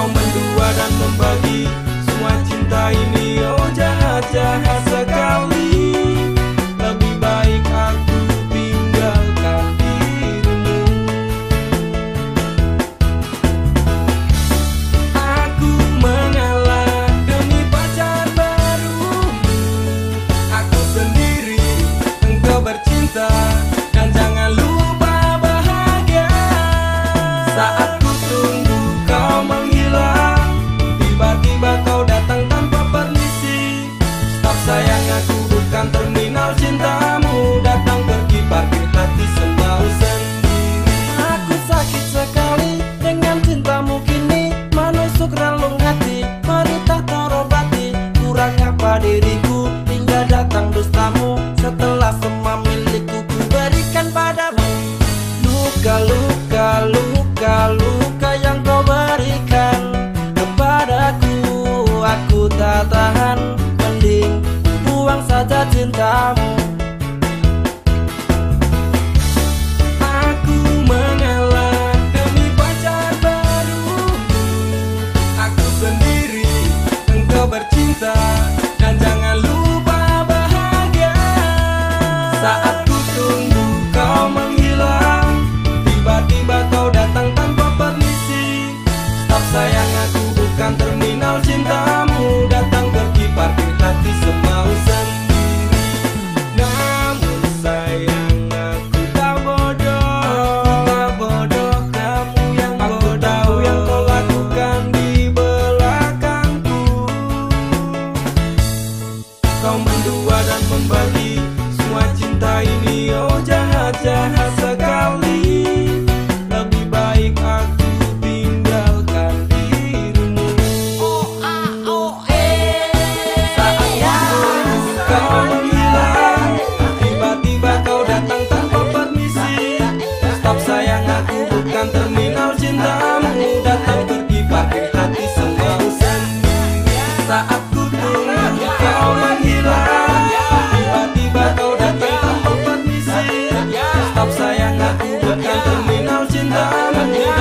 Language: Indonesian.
kau mendua dan membagi semua cinta ini. canto kau mendua dan membagi Semua cinta ini oh jahat-jahat sekali Yeah.